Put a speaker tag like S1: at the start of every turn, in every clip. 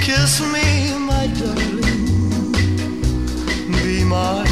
S1: Kiss me, my darling. Be mine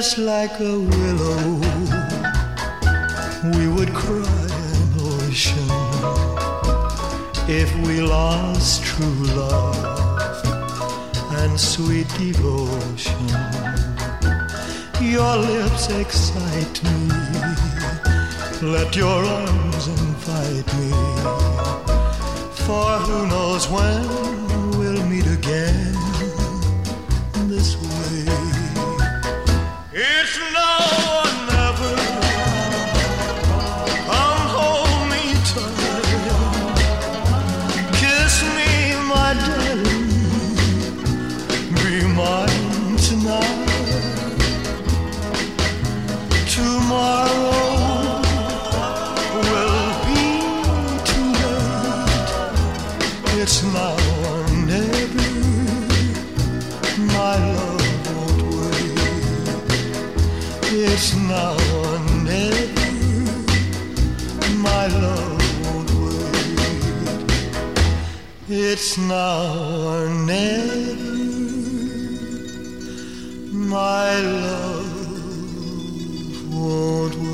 S1: just like a willow. We would cry an ocean if we lost true love and sweet devotion. Your lips excite me. Let your arms invite me. For who knows when It's now or never, my love won't wait. It's now or never, my love won't wait.